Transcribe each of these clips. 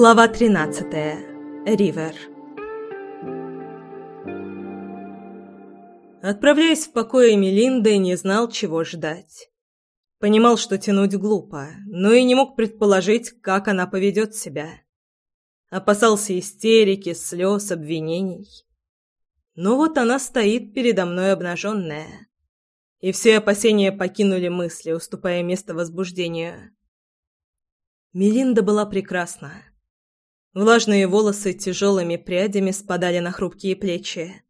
Глава 13. Ривер. Отправляясь в покое Мелинды, не знал, чего ждать. Понимал, что тянуть глупо, но и не мог предположить, как она поведет себя. Опасался истерики, слез, обвинений. Но вот она стоит передо мной обнаженная. И все опасения покинули мысли, уступая место возбуждению. Мелинда была прекрасна. Влажные волосы тяжелыми прядями спадали на хрупкие плечи.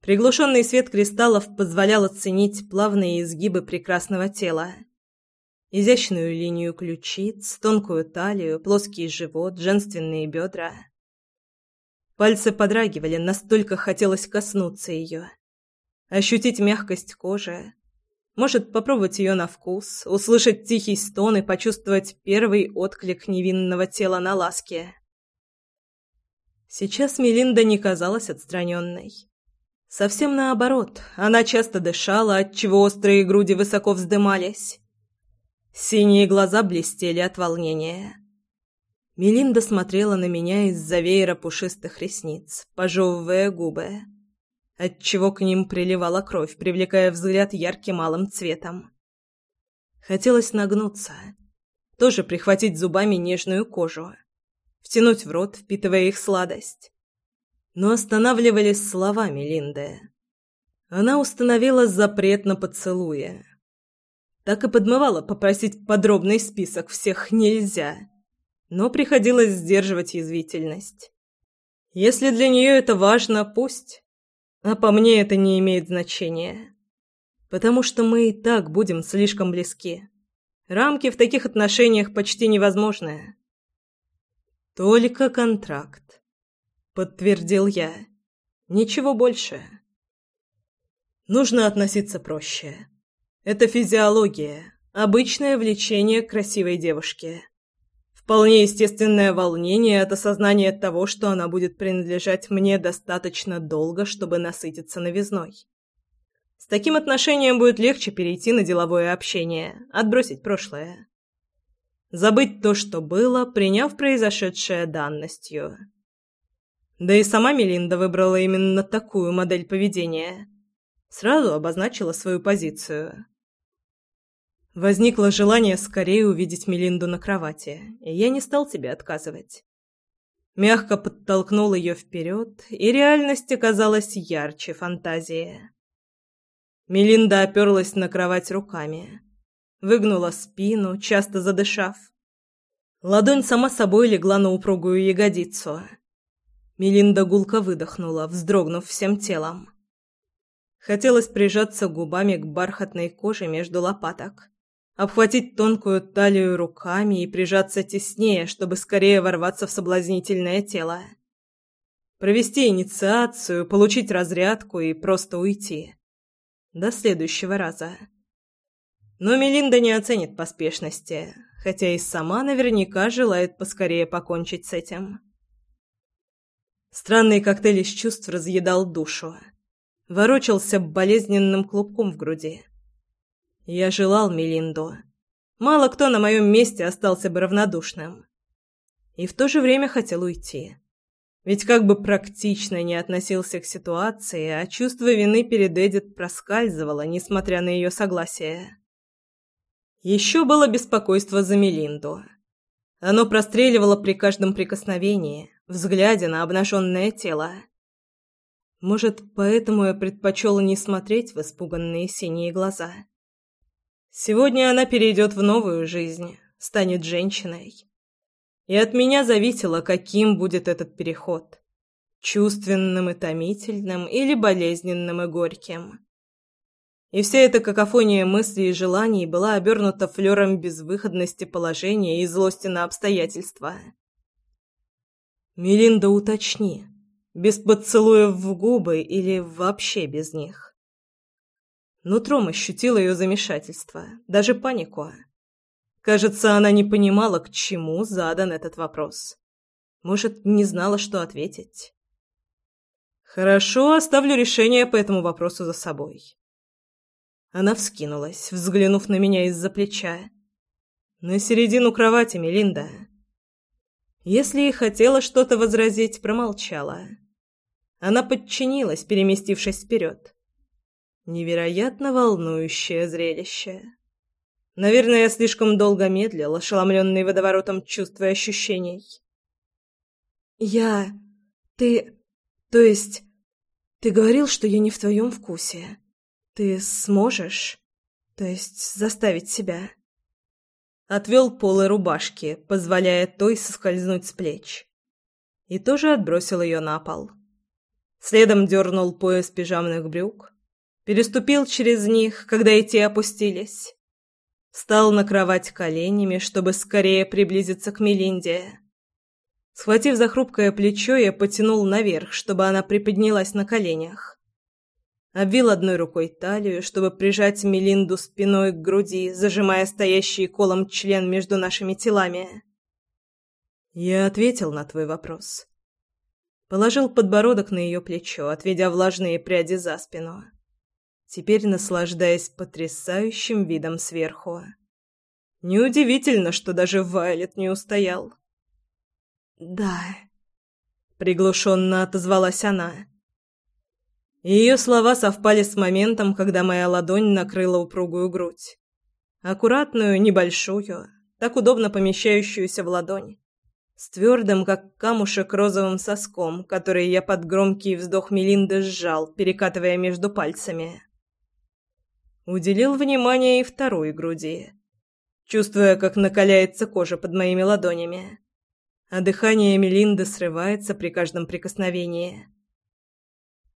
Приглушенный свет кристаллов позволял оценить плавные изгибы прекрасного тела. Изящную линию ключиц, тонкую талию, плоский живот, женственные бедра. Пальцы подрагивали, настолько хотелось коснуться ее. Ощутить мягкость кожи. Может, попробовать ее на вкус, услышать тихий стон и почувствовать первый отклик невинного тела на ласке. Сейчас Мелинда не казалась отстраненной. Совсем наоборот, она часто дышала, отчего острые груди высоко вздымались. Синие глаза блестели от волнения. Мелинда смотрела на меня из-за веера пушистых ресниц, пожевывая губы, отчего к ним приливала кровь, привлекая взгляд ярким алым цветом. Хотелось нагнуться, тоже прихватить зубами нежную кожу втянуть в рот, впитывая их сладость. Но останавливались словами Линды. Она установила запрет на поцелуя. Так и подмывала попросить подробный список всех нельзя, но приходилось сдерживать язвительность. Если для нее это важно, пусть. А по мне это не имеет значения. Потому что мы и так будем слишком близки. Рамки в таких отношениях почти невозможны. «Только контракт», — подтвердил я. «Ничего больше». Нужно относиться проще. Это физиология, обычное влечение к красивой девушке. Вполне естественное волнение от осознания того, что она будет принадлежать мне достаточно долго, чтобы насытиться новизной. С таким отношением будет легче перейти на деловое общение, отбросить прошлое. Забыть то, что было, приняв произошедшее данностью. Да и сама Мелинда выбрала именно такую модель поведения. Сразу обозначила свою позицию. Возникло желание скорее увидеть Мелинду на кровати, и я не стал тебе отказывать. Мягко подтолкнул ее вперед, и реальность оказалась ярче фантазии. Мелинда оперлась на кровать руками выгнула спину, часто задышав. Ладонь сама собой легла на упругую ягодицу. Мелинда гулко выдохнула, вздрогнув всем телом. Хотелось прижаться губами к бархатной коже между лопаток, обхватить тонкую талию руками и прижаться теснее, чтобы скорее ворваться в соблазнительное тело. Провести инициацию, получить разрядку и просто уйти. До следующего раза. Но Мелинда не оценит поспешности, хотя и сама наверняка желает поскорее покончить с этим. Странный коктейль из чувств разъедал душу. Ворочался болезненным клубком в груди. Я желал Мелинду. Мало кто на моем месте остался бы равнодушным. И в то же время хотел уйти. Ведь как бы практично не относился к ситуации, а чувство вины перед Эдит проскальзывало, несмотря на ее согласие. Еще было беспокойство за Мелинду. Оно простреливало при каждом прикосновении, взгляде на обнаженное тело. Может, поэтому я предпочел не смотреть в испуганные синие глаза. Сегодня она перейдет в новую жизнь, станет женщиной. И от меня зависело, каким будет этот переход. Чувственным и томительным или болезненным и горьким. И вся эта какофония мыслей и желаний была обернута флером безвыходности положения и злости на обстоятельства. «Мелинда, уточни, без поцелуев в губы или вообще без них?» Нутром ощутил ее замешательство, даже панику. Кажется, она не понимала, к чему задан этот вопрос. Может, не знала, что ответить. «Хорошо, оставлю решение по этому вопросу за собой». Она вскинулась, взглянув на меня из-за плеча. «На середину кровати, Мелинда». Если и хотела что-то возразить, промолчала. Она подчинилась, переместившись вперед. Невероятно волнующее зрелище. Наверное, я слишком долго медлил, ошеломленный водоворотом чувств и ощущений. «Я... ты... то есть... ты говорил, что я не в твоем вкусе. Ты сможешь... то есть заставить себя...» Отвел полы рубашки, позволяя той соскользнуть с плеч. И тоже отбросил ее на пол. Следом дернул пояс пижамных брюк, переступил через них, когда эти опустились. Встал на кровать коленями, чтобы скорее приблизиться к Мелинде. Схватив за хрупкое плечо, я потянул наверх, чтобы она приподнялась на коленях. Обвил одной рукой талию, чтобы прижать Мелинду спиной к груди, зажимая стоящий колом член между нашими телами. Я ответил на твой вопрос. Положил подбородок на ее плечо, отведя влажные пряди за спину теперь наслаждаясь потрясающим видом сверху. Неудивительно, что даже Вайлет не устоял. «Да», — приглушенно отозвалась она. Ее слова совпали с моментом, когда моя ладонь накрыла упругую грудь. Аккуратную, небольшую, так удобно помещающуюся в ладонь. С твердым, как камушек, розовым соском, который я под громкий вздох Мелинды сжал, перекатывая между пальцами. Уделил внимание и второй груди, чувствуя, как накаляется кожа под моими ладонями, а дыхание Мелинды срывается при каждом прикосновении.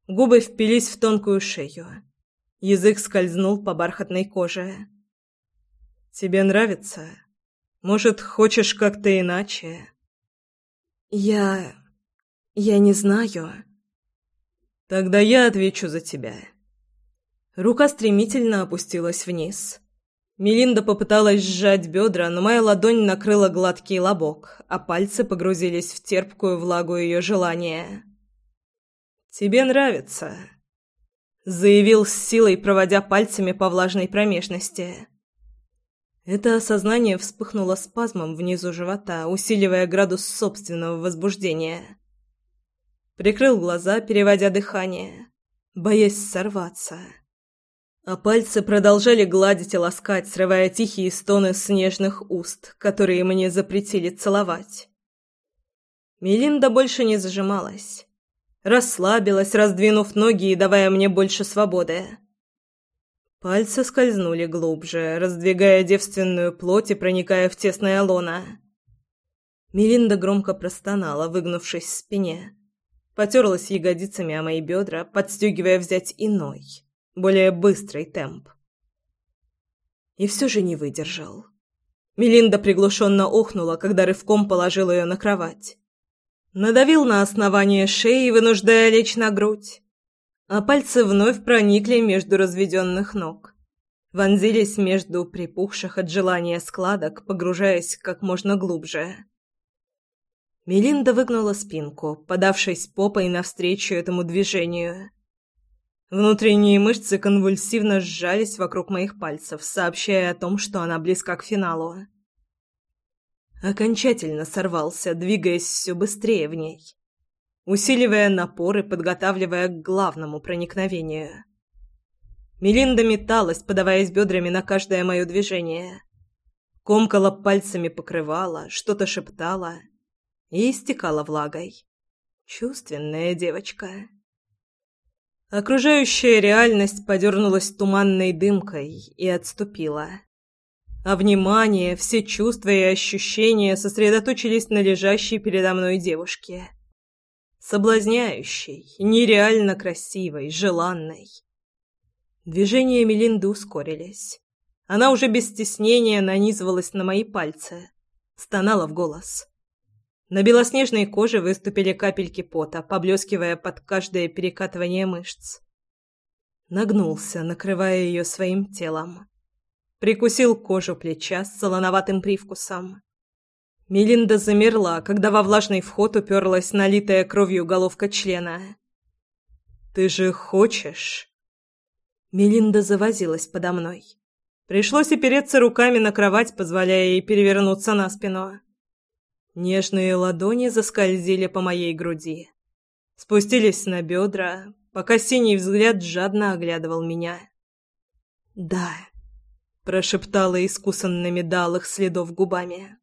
Губы впились в тонкую шею. Язык скользнул по бархатной коже. «Тебе нравится? Может, хочешь как-то иначе?» «Я... я не знаю». «Тогда я отвечу за тебя». Рука стремительно опустилась вниз. Мелинда попыталась сжать бедра, но моя ладонь накрыла гладкий лобок, а пальцы погрузились в терпкую влагу ее желания. «Тебе нравится», — заявил с силой, проводя пальцами по влажной промежности. Это осознание вспыхнуло спазмом внизу живота, усиливая градус собственного возбуждения. Прикрыл глаза, переводя дыхание, боясь сорваться а пальцы продолжали гладить и ласкать, срывая тихие стоны с нежных уст, которые мне запретили целовать. Мелинда больше не зажималась. Расслабилась, раздвинув ноги и давая мне больше свободы. Пальцы скользнули глубже, раздвигая девственную плоть и проникая в тесное лоно. Мелинда громко простонала, выгнувшись в спине. Потерлась ягодицами о мои бедра, подстегивая взять иной более быстрый темп. И все же не выдержал. Мелинда приглушенно охнула, когда рывком положил ее на кровать. Надавил на основание шеи, вынуждая лечь на грудь. А пальцы вновь проникли между разведенных ног. Вонзились между припухших от желания складок, погружаясь как можно глубже. Мелинда выгнула спинку, подавшись попой навстречу этому движению. Внутренние мышцы конвульсивно сжались вокруг моих пальцев, сообщая о том, что она близка к финалу. Окончательно сорвался, двигаясь все быстрее в ней, усиливая напор и подготавливая к главному проникновению. Мелинда металась, подаваясь бедрами на каждое мое движение. Комкала пальцами покрывала, что-то шептала и истекала влагой. Чувственная девочка. Окружающая реальность подернулась туманной дымкой и отступила. А внимание, все чувства и ощущения сосредоточились на лежащей передо мной девушке. Соблазняющей, нереально красивой, желанной. Движения Мелинды ускорились. Она уже без стеснения нанизывалась на мои пальцы, стонала в голос. На белоснежной коже выступили капельки пота, поблескивая под каждое перекатывание мышц. Нагнулся, накрывая ее своим телом. Прикусил кожу плеча с солоноватым привкусом. Мелинда замерла, когда во влажный вход уперлась налитая кровью головка члена. «Ты же хочешь?» Мелинда завозилась подо мной. Пришлось опереться руками на кровать, позволяя ей перевернуться на спину. Нежные ладони заскользили по моей груди. Спустились на бедра, пока синий взгляд жадно оглядывал меня. «Да», — прошептала искусанными далых следов губами.